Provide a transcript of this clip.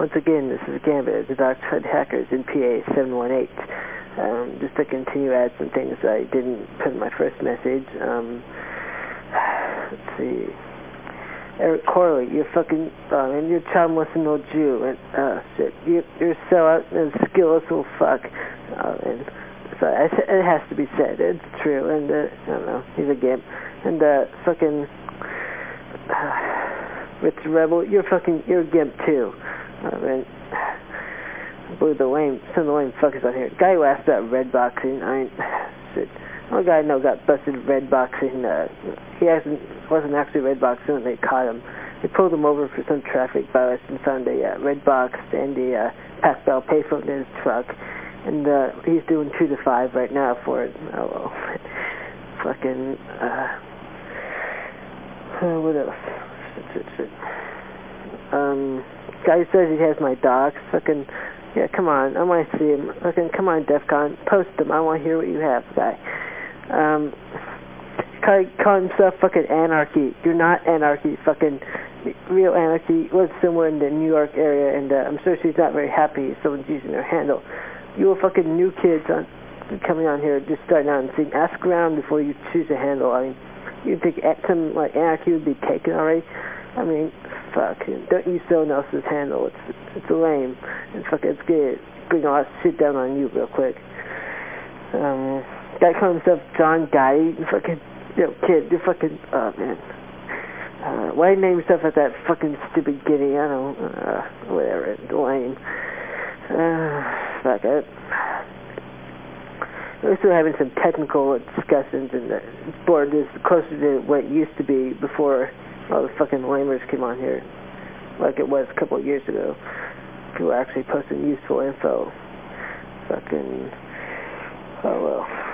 Once again, this is Gambit, the Dark Side Hackers in PA 718. Um, just to continue add some things I didn't put in my first message. Um, let's see. Eric Corley, you're fucking, um, and your child wants to know Jew, and, uh, shit, you, you're a sellout and skillless little fuck, uh, and, so it has to be said, it's true, and, uh, I don't know, he's a gimp, and, uh, fucking, uh, Rich Rebel, you're fucking, you're a gimp too, uh, I believe the lame, some of the lame fuckers out here, guy who asked about red boxing, I mean, shit, one guy I know got busted red boxing. Uh, he hasn't, wasn't actually red boxing when they caught him. They pulled him over for some traffic violation and found a uh, red box and a uh, Pac Bell payphone in his truck. And uh, he's doing two to five right now for it. Oh well. Fucking, uh, what else? Shit, shit, shit. Um, guy says he has my docs. Fucking, yeah, come on. I want to see him. Fucking, come on, DEFCON. Post him. I want to hear what you have, guy. Um, call, call himself fucking anarchy. You're not anarchy. Fucking real anarchy was somewhere in the New York area, and uh, I'm sure she's not very happy someone's using her handle. You are fucking new kids on coming on here, just starting out and saying, ask around before you choose a handle. I mean, you think some like anarchy would be taken already? I mean, fuck. Don't use someone else's handle. It's it's lame. And fuck, it's good. Bring all that shit down on you real quick. Um guy calling himself John Guy, fucking, you know, kid, you're fucking, oh man. Uh, why name yourself at that fucking stupid giddy? I don't, uh, whatever, lame. Uh, fuck it. We're still having some technical discussions, and the board is closer to what it used to be before all the fucking lamers came on here, like it was a couple of years ago. Were actually posting useful info. Fucking, oh well.